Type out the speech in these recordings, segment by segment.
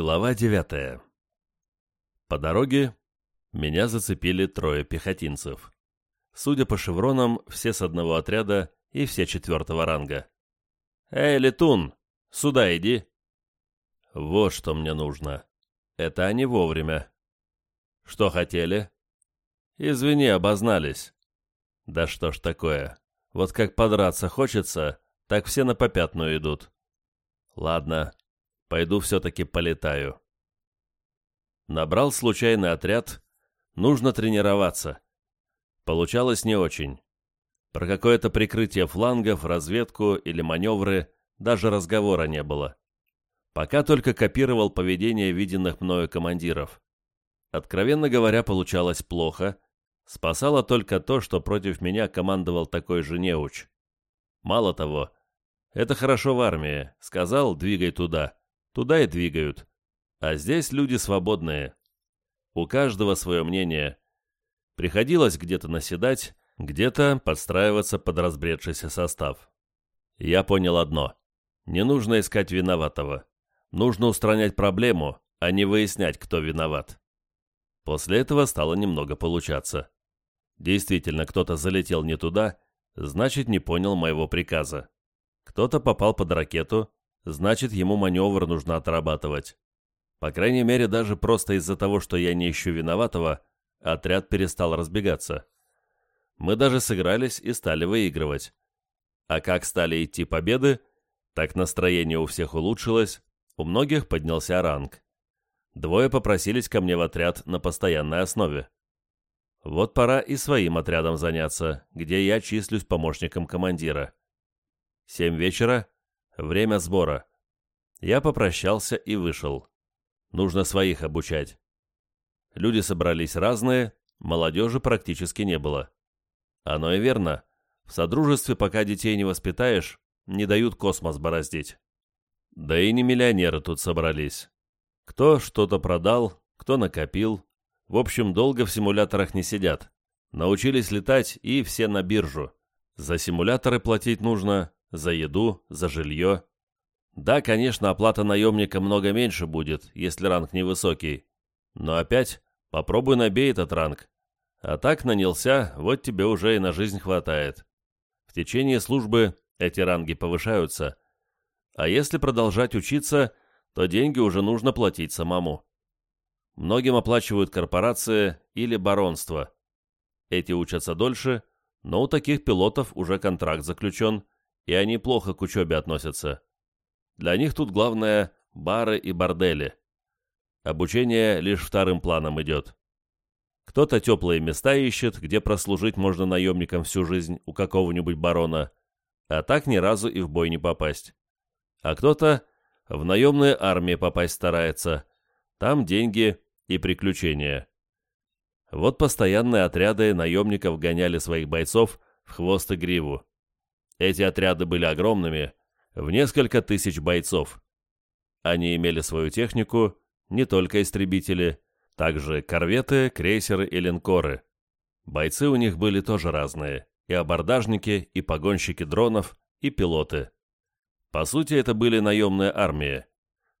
Глава девятая. По дороге меня зацепили трое пехотинцев. Судя по шевронам, все с одного отряда и все четвертого ранга. «Эй, летун, сюда иди!» Вот что мне нужно. Это они вовремя. Что хотели? Извини, обознались. Да что ж такое. Вот как подраться хочется, так все на попятную идут. Ладно, пойду все-таки полетаю. Набрал случайный отряд. Нужно тренироваться. Получалось не очень. Про какое-то прикрытие флангов, разведку или маневры даже разговора не было. Пока только копировал поведение виденных мною командиров. Откровенно говоря, получалось плохо. Спасало только то, что против меня командовал такой же неуч. Мало того, это хорошо в армии. Сказал, двигай туда. Туда и двигают. А здесь люди свободные. У каждого свое мнение. Приходилось где-то наседать, где-то подстраиваться под разбредшийся состав. Я понял одно. Не нужно искать виноватого. Нужно устранять проблему, а не выяснять, кто виноват. После этого стало немного получаться. Действительно, кто-то залетел не туда, значит, не понял моего приказа. Кто-то попал под ракету, значит, ему маневр нужно отрабатывать. По крайней мере, даже просто из-за того, что я не ищу виноватого, отряд перестал разбегаться. Мы даже сыгрались и стали выигрывать. А как стали идти победы, так настроение у всех улучшилось, у многих поднялся ранг. Двое попросились ко мне в отряд на постоянной основе. Вот пора и своим отрядом заняться, где я числюсь помощником командира. Семь вечера, время сбора. Я попрощался и вышел. Нужно своих обучать. Люди собрались разные, молодежи практически не было. Оно и верно. В Содружестве, пока детей не воспитаешь, не дают космос бороздить. Да и не миллионеры тут собрались. Кто что-то продал, кто накопил. В общем, долго в симуляторах не сидят. Научились летать и все на биржу. За симуляторы платить нужно, за еду, за жилье. Да, конечно, оплата наемника много меньше будет, если ранг невысокий. Но опять, попробуй набей этот ранг. А так нанялся, вот тебе уже и на жизнь хватает. В течение службы эти ранги повышаются, а если продолжать учиться, то деньги уже нужно платить самому. Многим оплачивают корпорации или баронство. Эти учатся дольше, но у таких пилотов уже контракт заключен, и они плохо к учебе относятся. Для них тут главное – бары и бордели. Обучение лишь вторым планом идет. Кто-то теплые места ищет, где прослужить можно наемникам всю жизнь у какого-нибудь барона, а так ни разу и в бой не попасть а кто-то в наемные армии попасть старается. Там деньги и приключения. Вот постоянные отряды наемников гоняли своих бойцов в хвост и гриву. Эти отряды были огромными, в несколько тысяч бойцов. Они имели свою технику, не только истребители, также корветы, крейсеры и линкоры. Бойцы у них были тоже разные, и абордажники, и погонщики дронов, и пилоты. По сути, это были наемные армии.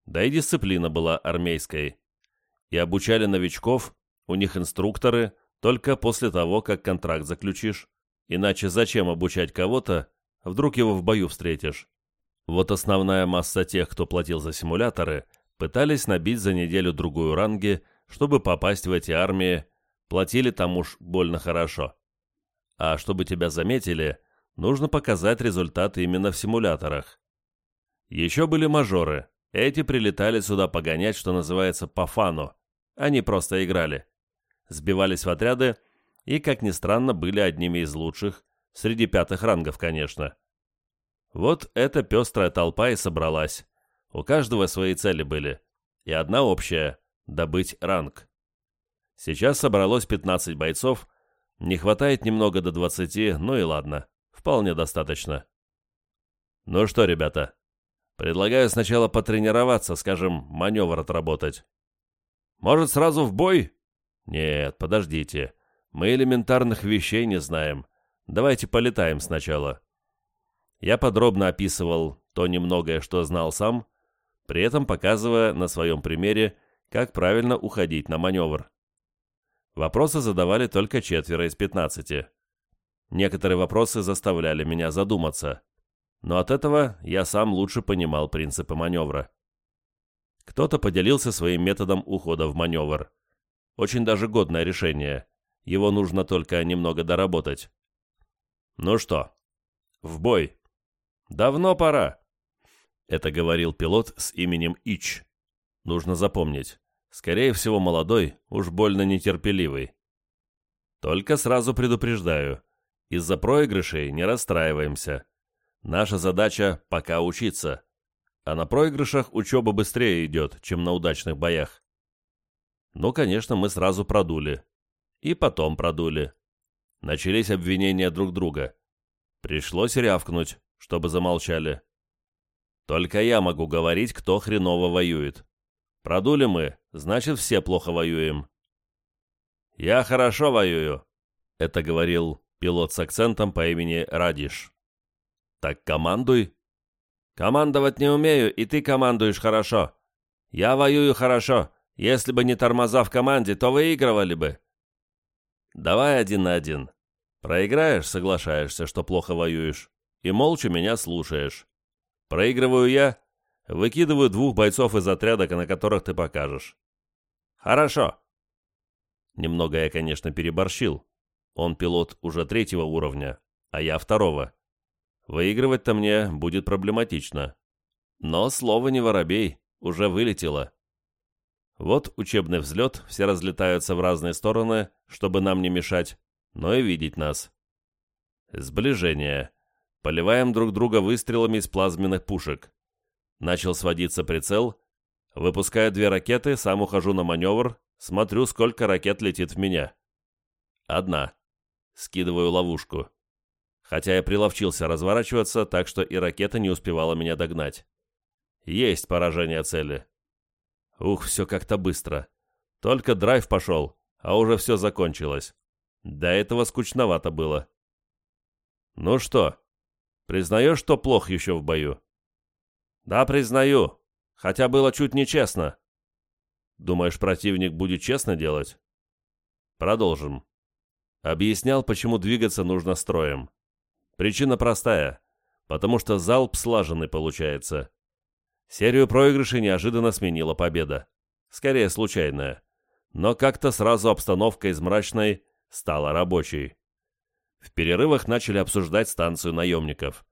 Да и дисциплина была армейской. И обучали новичков, у них инструкторы, только после того, как контракт заключишь. Иначе зачем обучать кого-то, вдруг его в бою встретишь? Вот основная масса тех, кто платил за симуляторы, пытались набить за неделю-другую ранги, чтобы попасть в эти армии, платили там уж больно хорошо. А чтобы тебя заметили, нужно показать результат именно в симуляторах. Еще были мажоры. Эти прилетали сюда погонять, что называется, по фану. Они просто играли. Сбивались в отряды и, как ни странно, были одними из лучших, среди пятых рангов, конечно. Вот эта пестрая толпа и собралась. У каждого свои цели были. И одна общая – добыть ранг. Сейчас собралось 15 бойцов, не хватает немного до 20, ну и ладно, вполне достаточно. Ну что, ребята, Предлагаю сначала потренироваться, скажем, маневр отработать. Может, сразу в бой? Нет, подождите. Мы элементарных вещей не знаем. Давайте полетаем сначала. Я подробно описывал то немногое, что знал сам, при этом показывая на своем примере, как правильно уходить на маневр. Вопросы задавали только четверо из пятнадцати. Некоторые вопросы заставляли меня задуматься, но от этого я сам лучше понимал принципы маневра. Кто-то поделился своим методом ухода в маневр. Очень даже годное решение. Его нужно только немного доработать. Ну что, в бой. Давно пора. Это говорил пилот с именем Ич. Нужно запомнить. Скорее всего, молодой, уж больно нетерпеливый. Только сразу предупреждаю. Из-за проигрышей не расстраиваемся. Наша задача пока учиться. А на проигрышах учеба быстрее идет, чем на удачных боях. Ну, конечно, мы сразу продули. И потом продули. Начались обвинения друг друга. Пришлось рявкнуть, чтобы замолчали. Только я могу говорить, кто хреново воюет. Продули мы, значит, все плохо воюем. «Я хорошо воюю», — это говорил пилот с акцентом по имени Радиш. «Так командуй». «Командовать не умею, и ты командуешь хорошо. Я воюю хорошо. Если бы не тормоза в команде, то выигрывали бы». «Давай один на один. Проиграешь, соглашаешься, что плохо воюешь, и молча меня слушаешь. Проигрываю я, выкидываю двух бойцов из отряда, на которых ты покажешь». «Хорошо». Немного я, конечно, переборщил. Он пилот уже третьего уровня, а я второго. Выигрывать-то мне будет проблематично. Но слово не воробей, уже вылетело. Вот учебный взлет, все разлетаются в разные стороны, чтобы нам не мешать, но и видеть нас. Сближение. Поливаем друг друга выстрелами из плазменных пушек. Начал сводиться прицел. Выпускаю две ракеты, сам ухожу на маневр, смотрю, сколько ракет летит в меня. Одна. Скидываю ловушку. Хотя я приловчился разворачиваться, так что и ракета не успевала меня догнать. Есть поражение цели. Ух, все как-то быстро. Только драйв пошел, а уже все закончилось. До этого скучновато было. Ну что, признаешь, что плохо еще в бою? Да, признаю. Хотя было чуть нечестно. Думаешь, противник будет честно делать? Продолжим. Объяснял, почему двигаться нужно строем. Причина простая. Потому что залп слаженный получается. Серию проигрышей неожиданно сменила победа. Скорее случайная. Но как-то сразу обстановка из мрачной стала рабочей. В перерывах начали обсуждать станцию наемников.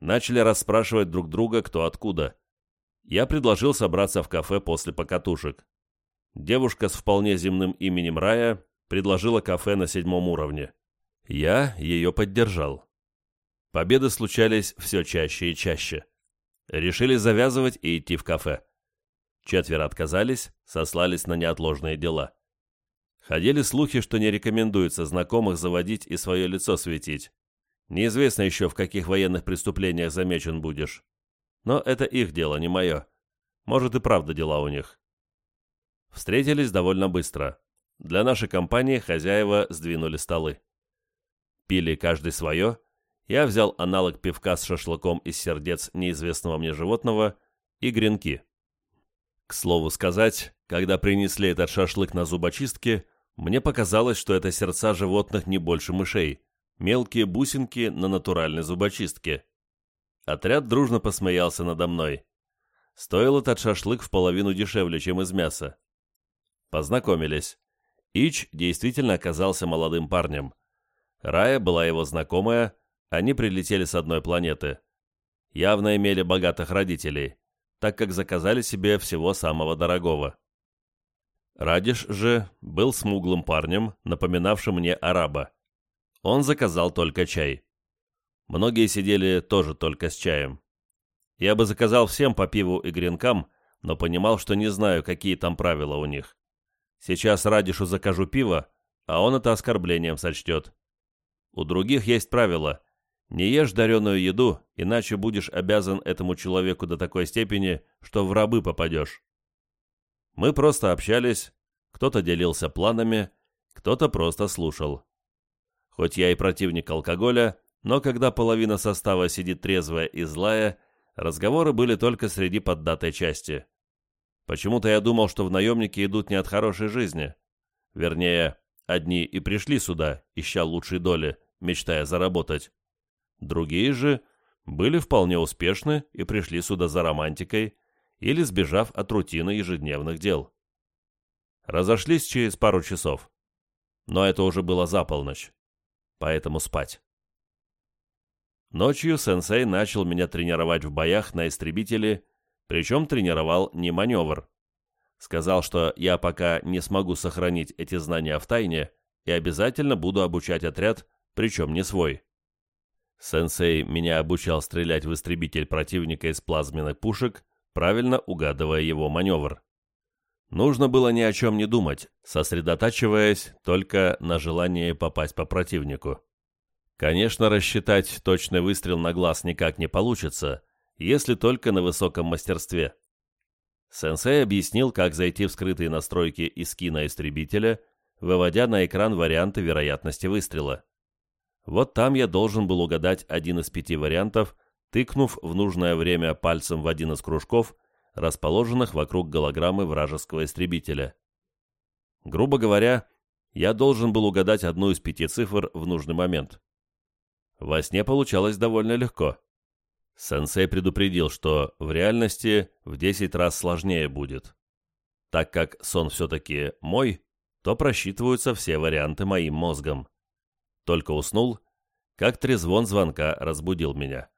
Начали расспрашивать друг друга, кто откуда. Я предложил собраться в кафе после покатушек. Девушка с вполне земным именем Рая предложила кафе на седьмом уровне. Я ее поддержал. Победы случались все чаще и чаще. Решили завязывать и идти в кафе. Четверо отказались, сослались на неотложные дела. Ходили слухи, что не рекомендуется знакомых заводить и свое лицо светить. Неизвестно еще, в каких военных преступлениях замечен будешь. Но это их дело, не мое. Может и правда дела у них. Встретились довольно быстро. Для нашей компании хозяева сдвинули столы. Пили каждый свое. Я взял аналог пивка с шашлыком из сердец неизвестного мне животного и гренки. К слову сказать, когда принесли этот шашлык на зубочистке, мне показалось, что это сердца животных не больше мышей, мелкие бусинки на натуральной зубочистке. Отряд дружно посмеялся надо мной. Стоил этот шашлык в половину дешевле, чем из мяса. Познакомились. Ич действительно оказался молодым парнем. Рая была его знакомая, они прилетели с одной планеты. Явно имели богатых родителей, так как заказали себе всего самого дорогого. Радиш же был смуглым парнем, напоминавшим мне араба. Он заказал только чай. Многие сидели тоже только с чаем. Я бы заказал всем по пиву и гренкам, но понимал, что не знаю, какие там правила у них. Сейчас Радишу закажу пиво, а он это оскорблением сочтет. У других есть правило. Не ешь дареную еду, иначе будешь обязан этому человеку до такой степени, что в рабы попадешь. Мы просто общались, кто-то делился планами, кто-то просто слушал. Хоть я и противник алкоголя, но когда половина состава сидит трезвая и злая, Разговоры были только среди поддатой части. Почему-то я думал, что в наемники идут не от хорошей жизни. Вернее, одни и пришли сюда, ища лучшей доли, мечтая заработать. Другие же были вполне успешны и пришли сюда за романтикой или сбежав от рутины ежедневных дел. Разошлись через пару часов. Но это уже было за полночь. Поэтому спать. Ночью сенсей начал меня тренировать в боях на истребителе, причем тренировал не маневр. Сказал, что я пока не смогу сохранить эти знания в тайне и обязательно буду обучать отряд, причем не свой. Сенсей меня обучал стрелять в истребитель противника из плазменных пушек, правильно угадывая его маневр. Нужно было ни о чем не думать, сосредотачиваясь только на желании попасть по противнику. Конечно, рассчитать точный выстрел на глаз никак не получится, если только на высоком мастерстве. Сенсей объяснил, как зайти в скрытые настройки из кино истребителя, выводя на экран варианты вероятности выстрела. Вот там я должен был угадать один из пяти вариантов, тыкнув в нужное время пальцем в один из кружков – расположенных вокруг голограммы вражеского истребителя. Грубо говоря, я должен был угадать одну из пяти цифр в нужный момент. Во сне получалось довольно легко. Сенсей предупредил, что в реальности в 10 раз сложнее будет. Так как сон все-таки мой, то просчитываются все варианты моим мозгом. Только уснул, как трезвон звонка разбудил меня.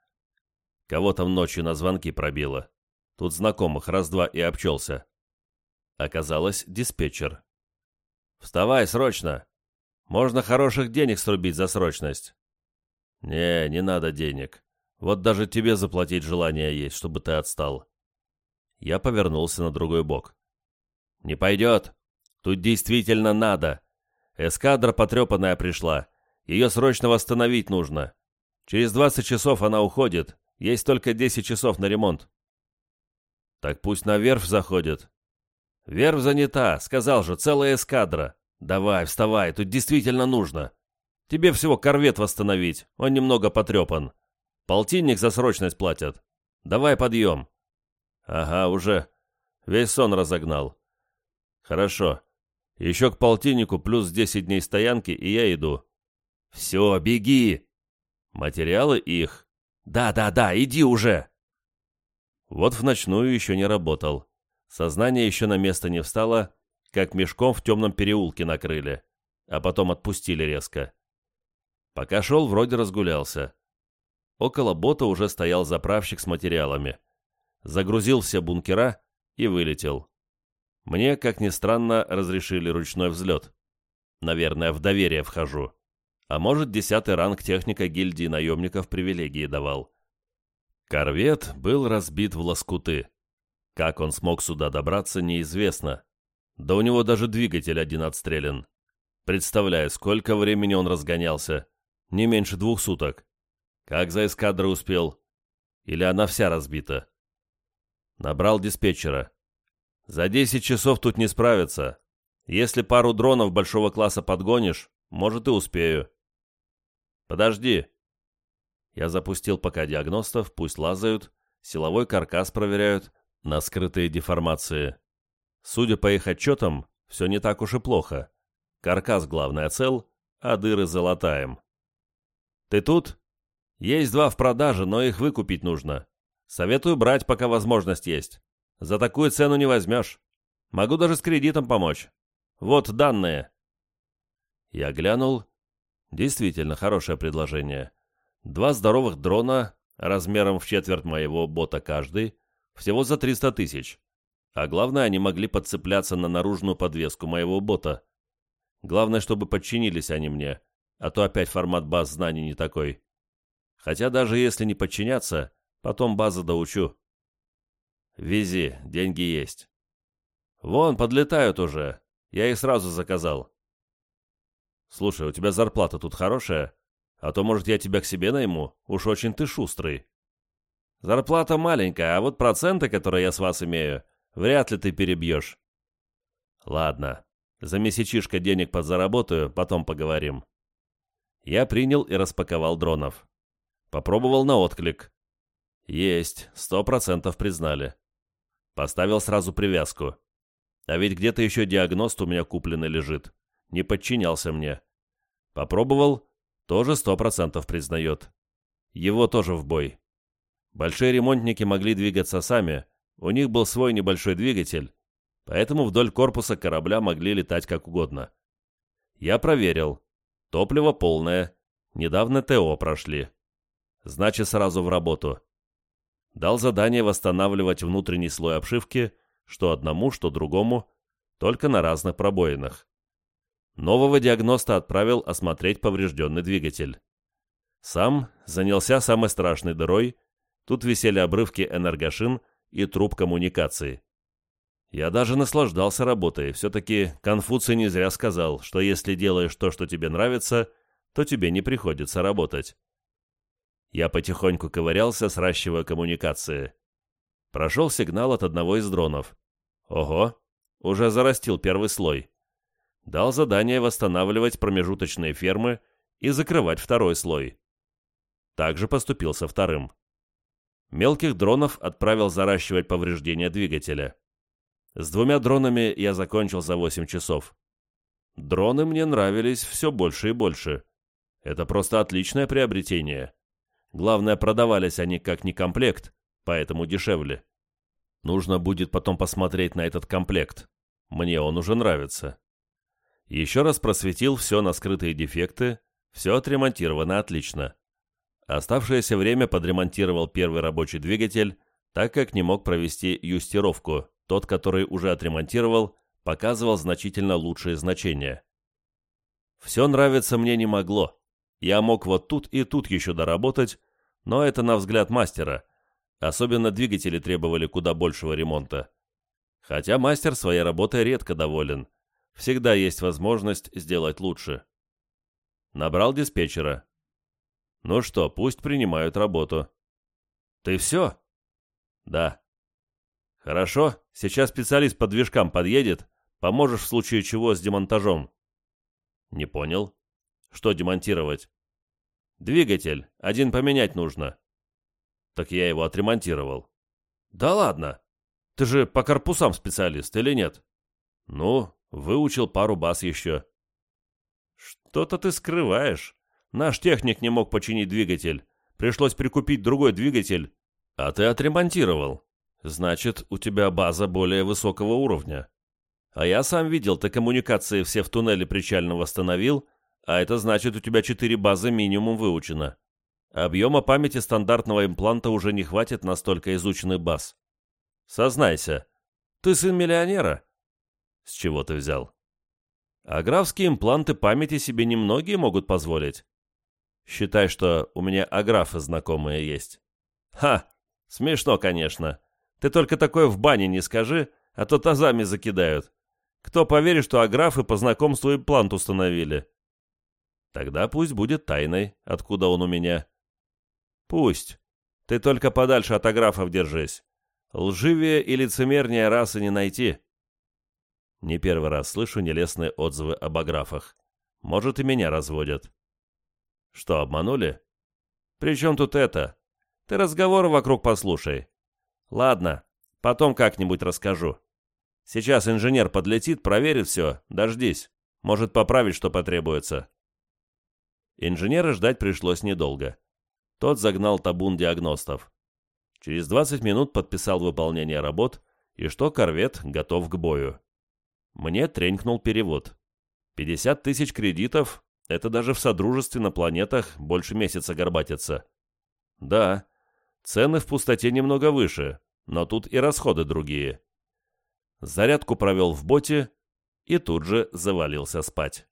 Кого там ночью на звонки пробило. Тут знакомых раз-два и обчелся. Оказалось, диспетчер. «Вставай срочно! Можно хороших денег срубить за срочность». «Не, не надо денег. Вот даже тебе заплатить желание есть, чтобы ты отстал». Я повернулся на другой бок. «Не пойдет. Тут действительно надо. Эскадра потрепанная пришла. Ее срочно восстановить нужно. Через 20 часов она уходит. Есть только 10 часов на ремонт. Так пусть на верфь заходит. Верфь занята, сказал же, целая эскадра. Давай, вставай, тут действительно нужно. Тебе всего корвет восстановить, он немного потрепан. Полтинник за срочность платят. Давай подъем. Ага, уже. Весь сон разогнал. Хорошо. Еще к полтиннику плюс 10 дней стоянки, и я иду. Все, беги. Материалы их. Да-да-да, иди уже. Вот в ночную еще не работал. Сознание еще на место не встало, как мешком в темном переулке накрыли, а потом отпустили резко. Пока шел, вроде разгулялся. Около бота уже стоял заправщик с материалами. Загрузил все бункера и вылетел. Мне, как ни странно, разрешили ручной взлет. Наверное, в доверие вхожу. А может, десятый ранг техника гильдии наемников привилегии давал. Корвет был разбит в лоскуты. Как он смог сюда добраться, неизвестно. Да у него даже двигатель один отстрелен. Представляю, сколько времени он разгонялся. Не меньше двух суток. Как за эскадрой успел? Или она вся разбита? Набрал диспетчера. За 10 часов тут не справиться. Если пару дронов большого класса подгонишь, может и успею. Подожди, я запустил пока диагностов, пусть лазают, силовой каркас проверяют на скрытые деформации. Судя по их отчетам, все не так уж и плохо. Каркас главная цел, а дыры залатаем. Ты тут? Есть два в продаже, но их выкупить нужно. Советую брать, пока возможность есть. За такую цену не возьмешь. Могу даже с кредитом помочь. Вот данные. Я глянул. Действительно хорошее предложение. Два здоровых дрона, размером в четверть моего бота каждый, всего за 300 тысяч. А главное, они могли подцепляться на наружную подвеску моего бота. Главное, чтобы подчинились они мне, а то опять формат баз знаний не такой. Хотя даже если не подчиняться, потом базы доучу. Вези, деньги есть. Вон, подлетают уже. Я их сразу заказал. Слушай, у тебя зарплата тут хорошая? А то, может, я тебя к себе найму? Уж очень ты шустрый. Зарплата маленькая, а вот проценты, которые я с вас имею, вряд ли ты перебьешь. Ладно, за месячишко денег подзаработаю, потом поговорим. Я принял и распаковал дронов. Попробовал на отклик. Есть, сто процентов признали. Поставил сразу привязку. А ведь где-то еще диагност у меня купленный лежит. Не подчинялся мне. Попробовал, тоже сто процентов признает. Его тоже в бой. Большие ремонтники могли двигаться сами, у них был свой небольшой двигатель, поэтому вдоль корпуса корабля могли летать как угодно. Я проверил. Топливо полное. Недавно ТО прошли. Значит, сразу в работу. Дал задание восстанавливать внутренний слой обшивки, что одному, что другому, только на разных пробоинах. Нового диагноста отправил осмотреть поврежденный двигатель. Сам занялся самой страшной дырой, тут висели обрывки энергошин и труб коммуникации. Я даже наслаждался работой, все-таки Конфуций не зря сказал, что если делаешь то, что тебе нравится, то тебе не приходится работать. Я потихоньку ковырялся, сращивая коммуникации. Прошел сигнал от одного из дронов. Ого, уже зарастил первый слой. Дал задание восстанавливать промежуточные фермы и закрывать второй слой. Также поступил со вторым. Мелких дронов отправил заращивать повреждения двигателя. С двумя дронами я закончил за 8 часов. Дроны мне нравились все больше и больше. Это просто отличное приобретение. Главное, продавались они как не комплект, поэтому дешевле. Нужно будет потом посмотреть на этот комплект. Мне он уже нравится. Еще раз просветил все на скрытые дефекты, все отремонтировано отлично. Оставшееся время подремонтировал первый рабочий двигатель, так как не мог провести юстировку, тот, который уже отремонтировал, показывал значительно лучшие значения. Все нравится мне не могло. Я мог вот тут и тут еще доработать, но это на взгляд мастера, Особенно двигатели требовали куда большего ремонта. Хотя мастер своей работой редко доволен. Всегда есть возможность сделать лучше. Набрал диспетчера. Ну что, пусть принимают работу. Ты все? Да. Хорошо, сейчас специалист по движкам подъедет, поможешь в случае чего с демонтажом. Не понял. Что демонтировать? Двигатель, один поменять нужно. Так я его отремонтировал. Да ладно. Ты же по корпусам специалист или нет? Ну, выучил пару баз еще. Что-то ты скрываешь. Наш техник не мог починить двигатель. Пришлось прикупить другой двигатель. А ты отремонтировал. Значит, у тебя база более высокого уровня. А я сам видел, ты коммуникации все в туннеле причально восстановил, а это значит, у тебя четыре базы минимум выучено. Объема памяти стандартного импланта уже не хватит на столько изученных баз. Сознайся, ты сын миллионера. С чего ты взял? А импланты памяти себе немногие могут позволить. Считай, что у меня аграфы знакомые есть. Ха, смешно, конечно. Ты только такое в бане не скажи, а то тазами закидают. Кто поверит, что аграфы по знакомству имплант установили? Тогда пусть будет тайной, откуда он у меня. Пусть. Ты только подальше от аграфов держись. Лживее и лицемернее расы не найти. Не первый раз слышу нелестные отзывы об аграфах. Может, и меня разводят. Что, обманули? При чем тут это? Ты разговоры вокруг послушай. Ладно, потом как-нибудь расскажу. Сейчас инженер подлетит, проверит все, дождись. Может, поправить, что потребуется. Инженера ждать пришлось недолго. Тот загнал табун диагностов. Через 20 минут подписал выполнение работ, и что корвет готов к бою. Мне тренькнул перевод. 50 тысяч кредитов — это даже в Содружестве на планетах больше месяца горбатится. Да, цены в пустоте немного выше, но тут и расходы другие. Зарядку провел в боте и тут же завалился спать.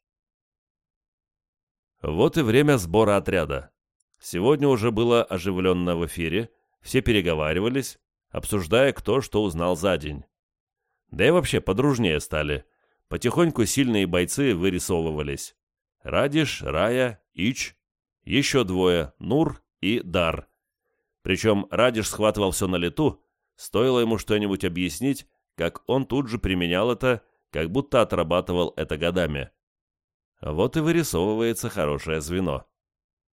Вот и время сбора отряда. Сегодня уже было оживленно в эфире, все переговаривались, обсуждая, кто что узнал за день. Да и вообще подружнее стали. Потихоньку сильные бойцы вырисовывались. Радиш, Рая, Ич, еще двое, Нур и Дар. Причем Радиш схватывал все на лету, стоило ему что-нибудь объяснить, как он тут же применял это, как будто отрабатывал это годами. Вот и вырисовывается хорошее звено.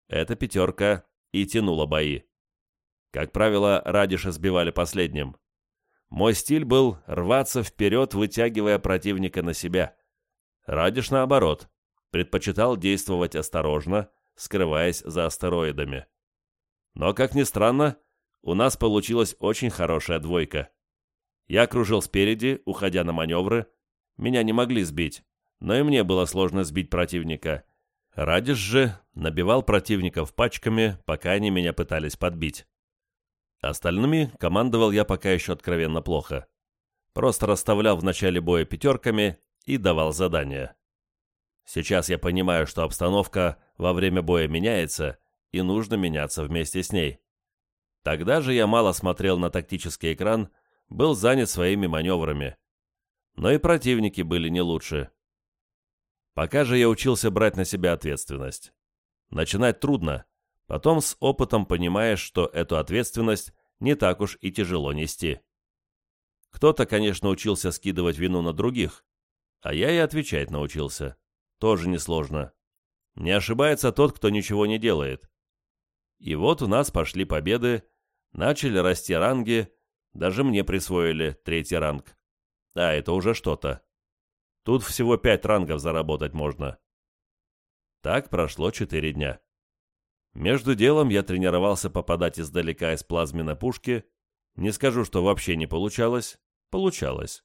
Эта пятерка и тянула бои. Как правило, Радиша сбивали последним. Мой стиль был рваться вперед, вытягивая противника на себя. Радиш, наоборот, предпочитал действовать осторожно, скрываясь за астероидами. Но, как ни странно, у нас получилась очень хорошая двойка. Я кружил спереди, уходя на маневры. Меня не могли сбить, но и мне было сложно сбить противника. Радиш же набивал противников пачками, пока они меня пытались подбить. Остальными командовал я пока еще откровенно плохо. Просто расставлял в начале боя пятерками и давал задания. Сейчас я понимаю, что обстановка во время боя меняется, и нужно меняться вместе с ней. Тогда же я мало смотрел на тактический экран, был занят своими маневрами. Но и противники были не лучше. Пока же я учился брать на себя ответственность. Начинать трудно, потом с опытом понимаешь, что эту ответственность не так уж и тяжело нести. Кто-то, конечно, учился скидывать вину на других, а я и отвечать научился. Тоже несложно. Не ошибается тот, кто ничего не делает. И вот у нас пошли победы, начали расти ранги, даже мне присвоили третий ранг. А, это уже что-то. Тут всего пять рангов заработать можно. Так прошло четыре дня. Между делом я тренировался попадать издалека из плазменной пушки. Не скажу, что вообще не получалось. Получалось.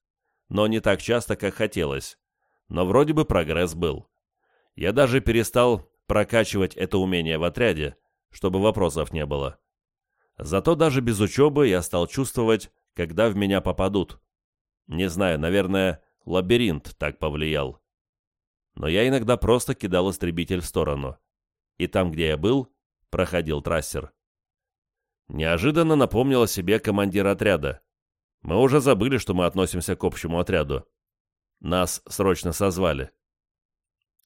Но не так часто, как хотелось. Но вроде бы прогресс был. Я даже перестал прокачивать это умение в отряде, чтобы вопросов не было. Зато даже без учебы я стал чувствовать, когда в меня попадут. Не знаю, наверное, лабиринт так повлиял. Но я иногда просто кидал истребитель в сторону. И там, где я был, проходил трассер. Неожиданно напомнил о себе командир отряда. Мы уже забыли, что мы относимся к общему отряду. Нас срочно созвали.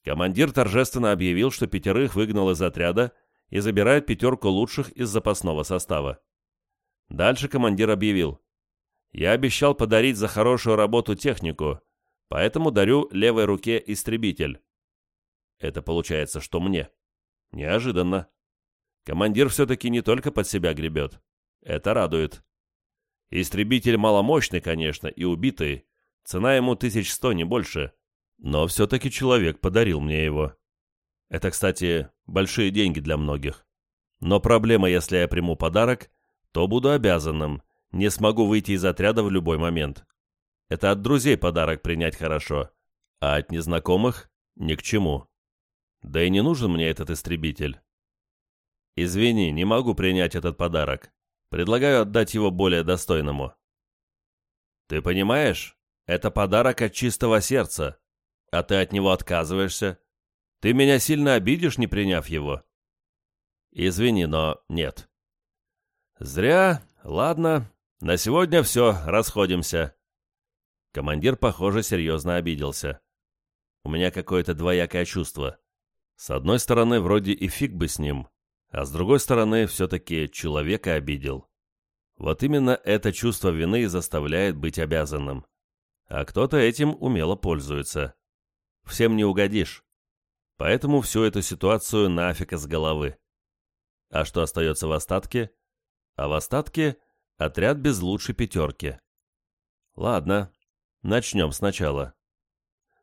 Командир торжественно объявил, что пятерых выгнал из отряда и забирает пятерку лучших из запасного состава. Дальше командир объявил. «Я обещал подарить за хорошую работу технику, поэтому дарю левой руке истребитель». Это получается, что мне. Неожиданно. Командир все-таки не только под себя гребет. Это радует. Истребитель маломощный, конечно, и убитый. Цена ему тысяч сто, не больше. Но все-таки человек подарил мне его. Это, кстати, большие деньги для многих. Но проблема, если я приму подарок, то буду обязанным, не смогу выйти из отряда в любой момент. Это от друзей подарок принять хорошо, а от незнакомых – ни к чему. Да и не нужен мне этот истребитель. Извини, не могу принять этот подарок. Предлагаю отдать его более достойному. Ты понимаешь, это подарок от чистого сердца, а ты от него отказываешься. Ты меня сильно обидишь, не приняв его. Извини, но нет. Зря. Ладно. На сегодня все, расходимся. Командир, похоже, серьезно обиделся. У меня какое-то двоякое чувство. С одной стороны, вроде и фиг бы с ним, а с другой стороны, все-таки человека обидел. Вот именно это чувство вины заставляет быть обязанным. А кто-то этим умело пользуется. Всем не угодишь. Поэтому всю эту ситуацию нафиг из головы. А что остается в остатке? А в остатке отряд без лучшей пятерки. Ладно, начнем сначала.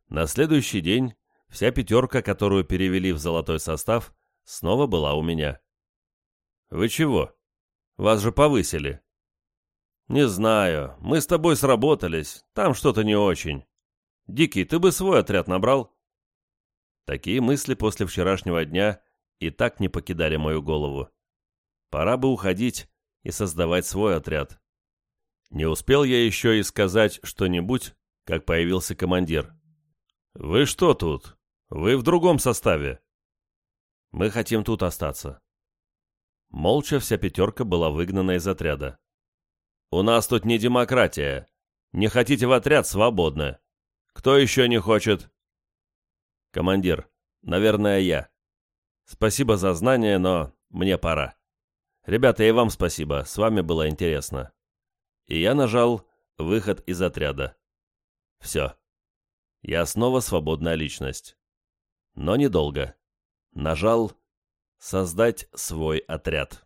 На следующий день вся пятерка, которую перевели в золотой состав, снова была у меня. «Вы чего? Вас же повысили». «Не знаю. Мы с тобой сработались. Там что-то не очень. Дикий, ты бы свой отряд набрал?» Такие мысли после вчерашнего дня и так не покидали мою голову. Пора бы уходить и создавать свой отряд. Не успел я еще и сказать что-нибудь, как появился командир. «Вы что тут? Вы в другом составе. Мы хотим тут остаться». Молча вся пятерка была выгнана из отряда. «У нас тут не демократия. Не хотите в отряд — свободно. Кто еще не хочет?» «Командир, наверное, я. Спасибо за знания, но мне пора. Ребята, и вам спасибо, с вами было интересно». И я нажал «Выход из отряда». Все. Я снова свободная личность. Но недолго. Нажал «Создать свой отряд».